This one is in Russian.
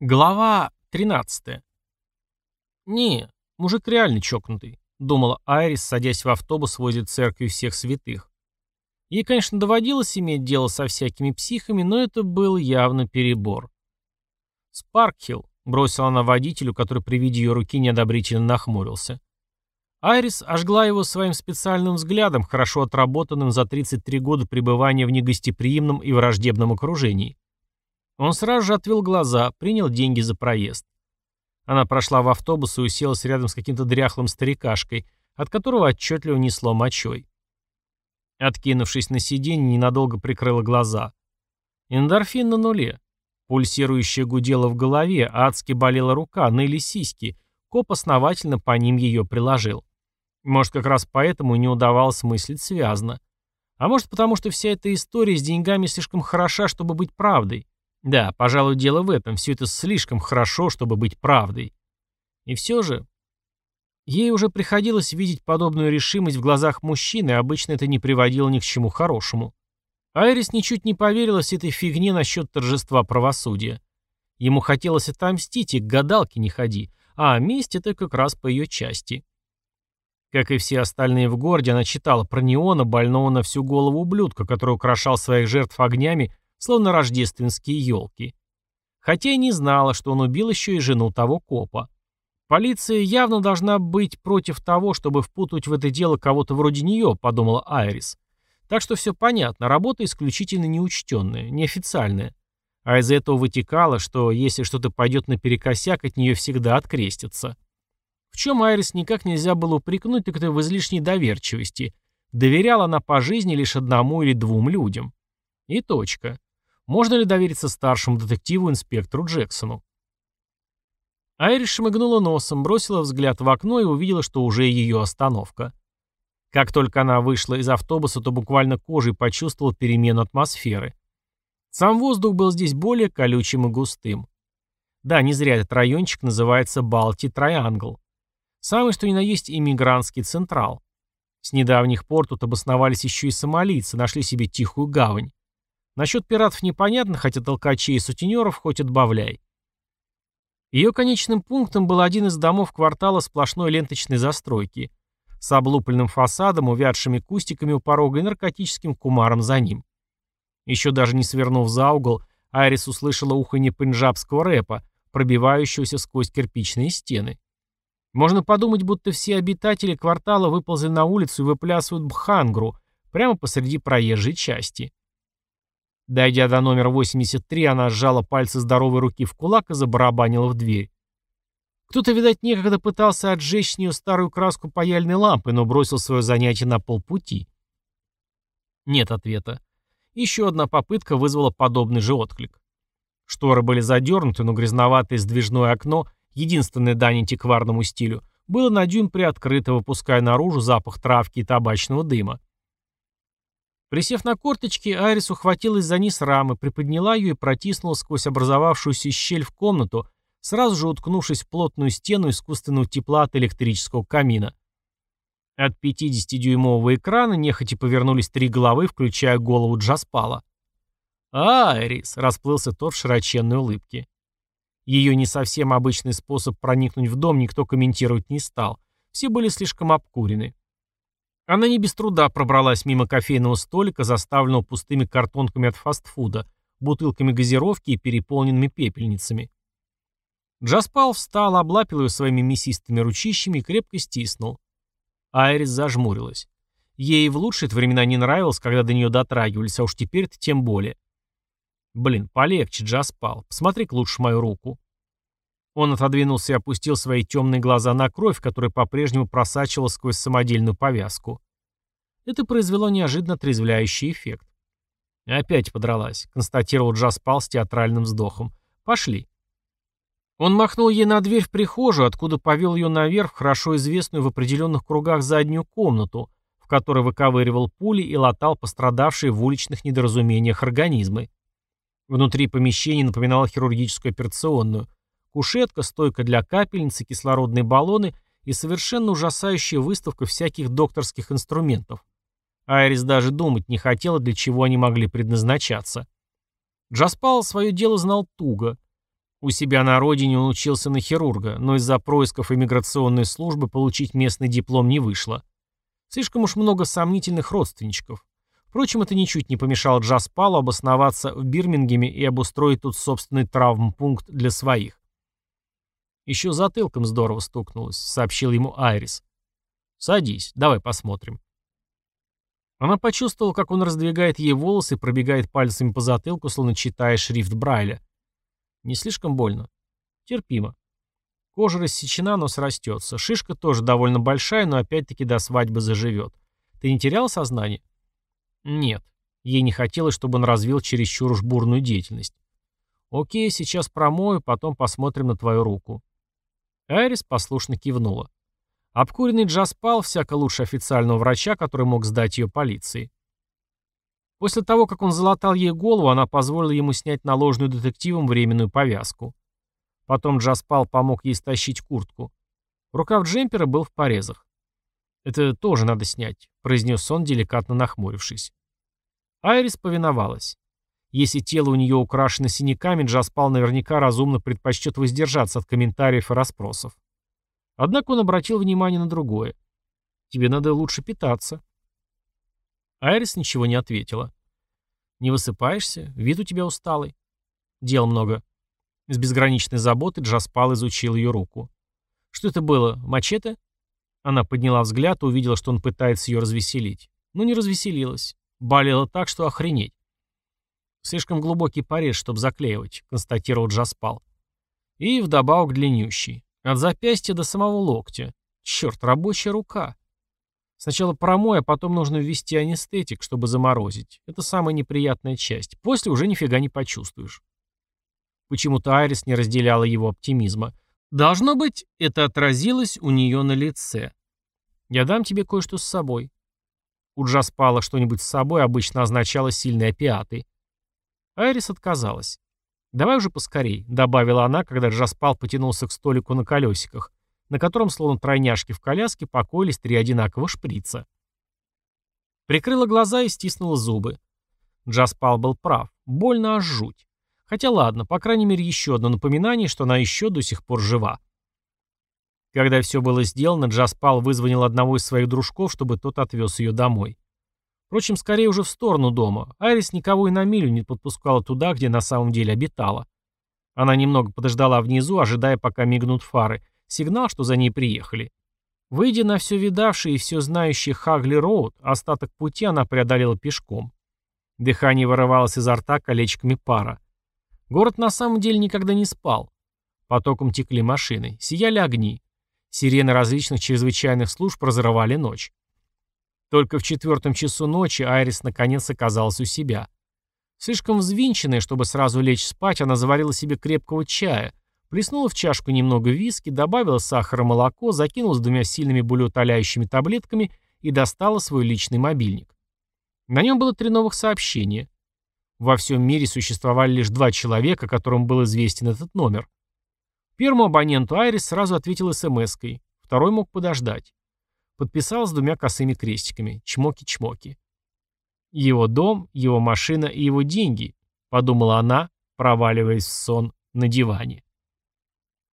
Глава 13. «Не, мужик реально чокнутый», — думала Айрис, садясь в автобус возле церкви всех святых. Ей, конечно, доводилось иметь дело со всякими психами, но это был явно перебор. «Спаркхилл», — бросила она водителю, который при виде ее руки неодобрительно нахмурился. Айрис ожгла его своим специальным взглядом, хорошо отработанным за 33 года пребывания в негостеприимном и враждебном окружении. Он сразу же отвел глаза, принял деньги за проезд. Она прошла в автобус и уселась рядом с каким-то дряхлым старикашкой, от которого отчетливо несло мочой. Откинувшись на сиденье, ненадолго прикрыла глаза. Эндорфин на нуле. Пульсирующая гудела в голове, адски болела рука, ныли сиськи. Коп основательно по ним ее приложил. Может, как раз поэтому не удавалось мыслить связно. А может, потому что вся эта история с деньгами слишком хороша, чтобы быть правдой. Да, пожалуй, дело в этом. Все это слишком хорошо, чтобы быть правдой. И все же... Ей уже приходилось видеть подобную решимость в глазах мужчины, и обычно это не приводило ни к чему хорошему. Айрис ничуть не поверила с этой фигне насчет торжества правосудия. Ему хотелось отомстить, и к гадалке не ходи, а месть это как раз по ее части. Как и все остальные в городе, она читала про Неона, больного на всю голову ублюдка, который украшал своих жертв огнями словно рождественские елки. Хотя и не знала, что он убил еще и жену того копа. Полиция явно должна быть против того, чтобы впутывать в это дело кого-то вроде нее, подумала Айрис. Так что все понятно, работа исключительно неучтенная, неофициальная. А из этого вытекало, что если что-то пойдет наперекосяк, от нее всегда открестятся. В чем Айрис никак нельзя было упрекнуть, так это в излишней доверчивости. Доверяла она по жизни лишь одному или двум людям. И точка. Можно ли довериться старшему детективу инспектору Джексону? Айриш шмыгнула носом, бросила взгляд в окно и увидела, что уже ее остановка. Как только она вышла из автобуса, то буквально кожей почувствовала перемену атмосферы. Сам воздух был здесь более колючим и густым. Да, не зря этот райончик называется Балти Триангл. Самый что ни на есть иммигрантский централ. С недавних пор тут обосновались еще и сомалийцы, нашли себе тихую гавань. Насчет пиратов непонятно, хотя толкачей и сутенеров хоть отбавляй. Ее конечным пунктом был один из домов квартала сплошной ленточной застройки с облупленным фасадом, увядшими кустиками у порога и наркотическим кумаром за ним. Еще даже не свернув за угол, Айрис услышала уханье пенджабского рэпа, пробивающегося сквозь кирпичные стены. Можно подумать, будто все обитатели квартала выползли на улицу и выплясывают бхангру прямо посреди проезжей части. Дойдя до номера 83, она сжала пальцы здоровой руки в кулак и забарабанила в дверь. Кто-то, видать, некогда пытался отжечь с нее старую краску паяльной лампы, но бросил свое занятие на полпути. Нет ответа. Еще одна попытка вызвала подобный же отклик. Шторы были задернуты, но грязноватое сдвижное окно, единственное дань антикварному стилю, было на дюйм приоткрыто, выпуская наружу запах травки и табачного дыма. Присев на корточки, Айрис ухватилась за низ рамы, приподняла ее и протиснула сквозь образовавшуюся щель в комнату, сразу же уткнувшись в плотную стену искусственного тепла от электрического камина. От 50-дюймового экрана нехотя повернулись три головы, включая голову Джаспала. «Айрис!» — расплылся тот в широченной улыбке. Ее не совсем обычный способ проникнуть в дом никто комментировать не стал. Все были слишком обкурены. Она не без труда пробралась мимо кофейного столика, заставленного пустыми картонками от фастфуда, бутылками газировки и переполненными пепельницами. Джаспал встал, облапил ее своими мясистыми ручищами и крепко стиснул. Айрис зажмурилась. Ей в лучшие времена не нравилось, когда до нее дотрагивались, а уж теперь-то тем более. «Блин, полегче, Джаспал. Посмотри-ка лучше мою руку». Он отодвинулся и опустил свои темные глаза на кровь, которая по-прежнему просачивалась сквозь самодельную повязку. Это произвело неожиданно трезвляющий эффект. «Опять подралась», — констатировал Джаспал с театральным вздохом. «Пошли». Он махнул ей на дверь в прихожую, откуда повел ее наверх в хорошо известную в определенных кругах заднюю комнату, в которой выковыривал пули и латал пострадавшие в уличных недоразумениях организмы. Внутри помещения напоминало хирургическую операционную, Кушетка, стойка для капельницы, кислородные баллоны и совершенно ужасающая выставка всяких докторских инструментов. Айрис даже думать не хотела, для чего они могли предназначаться. Джаспал свое дело знал туго. У себя на родине он учился на хирурга, но из-за происков иммиграционной службы получить местный диплом не вышло. Слишком уж много сомнительных родственничков. Впрочем, это ничуть не помешало Джаспалу обосноваться в Бирмингеме и обустроить тут собственный травмпункт для своих. «Еще затылком здорово стукнулось», — сообщил ему Айрис. «Садись, давай посмотрим». Она почувствовала, как он раздвигает ей волосы и пробегает пальцами по затылку, словно читая шрифт Брайля. Не слишком больно. Терпимо. Кожа рассечена, но срастется. Шишка тоже довольно большая, но опять-таки до свадьбы заживет. Ты не терял сознание? Нет. Ей не хотелось, чтобы он развил чересчур уж бурную деятельность. Окей, сейчас промою, потом посмотрим на твою руку. Айрис послушно кивнула. Обкуренный Джаз пал всяко лучше официального врача, который мог сдать ее полиции. После того, как он залатал ей голову, она позволила ему снять наложенную детективом временную повязку. Потом Джаспал помог ей стащить куртку. Рукав джемпера был в порезах. «Это тоже надо снять», — произнес он, деликатно нахмурившись. Айрис повиновалась. Если тело у нее украшено синяками, Джаспал наверняка разумно предпочтет воздержаться от комментариев и расспросов. Однако он обратил внимание на другое. «Тебе надо лучше питаться». Айрис ничего не ответила. «Не высыпаешься? Вид у тебя усталый». «Дел много». С безграничной заботой Джаспал изучил ее руку. «Что это было? Мачете?» Она подняла взгляд и увидела, что он пытается ее развеселить. Но не развеселилась. Болела так, что охренеть. «Слишком глубокий порез, чтобы заклеивать», — констатировал Джаспал. «И вдобавок длиннющий. От запястья до самого локтя. Черт, рабочая рука. Сначала промой, а потом нужно ввести анестетик, чтобы заморозить. Это самая неприятная часть. После уже нифига не почувствуешь». Почему-то Айрис не разделяла его оптимизма. Должно быть, это отразилось у нее на лице. «Я дам тебе кое-что с собой». У Джаспала что-нибудь с собой обычно означало сильные опиаты. Айрис отказалась. «Давай уже поскорей», — добавила она, когда Джаспал потянулся к столику на колесиках, на котором, словно тройняшки в коляске, покоились три одинаковых шприца. Прикрыла глаза и стиснула зубы. Джаспал был прав. Больно аж жуть. Хотя ладно, по крайней мере, еще одно напоминание, что она еще до сих пор жива. Когда все было сделано, Джаспал вызвонил одного из своих дружков, чтобы тот отвез ее домой. Впрочем, скорее уже в сторону дома. Айрис никого и на милю не подпускала туда, где на самом деле обитала. Она немного подождала внизу, ожидая, пока мигнут фары. Сигнал, что за ней приехали. Выйдя на все видавший и все знающий Хагли-Роуд, остаток пути она преодолела пешком. Дыхание вырывалось изо рта колечками пара. Город на самом деле никогда не спал. Потоком текли машины, сияли огни. Сирены различных чрезвычайных служб разрывали ночь. Только в четвертом часу ночи Айрис наконец оказалась у себя. Слишком взвинченная, чтобы сразу лечь спать, она заварила себе крепкого чая, плеснула в чашку немного виски, добавила сахар и молоко, закинула с двумя сильными болеутоляющими таблетками и достала свой личный мобильник. На нем было три новых сообщения. Во всем мире существовали лишь два человека, которым был известен этот номер. Первому абоненту Айрис сразу ответил смс-кой, второй мог подождать. Подписал с двумя косыми крестиками. Чмоки-чмоки. Его дом, его машина и его деньги, подумала она, проваливаясь в сон на диване.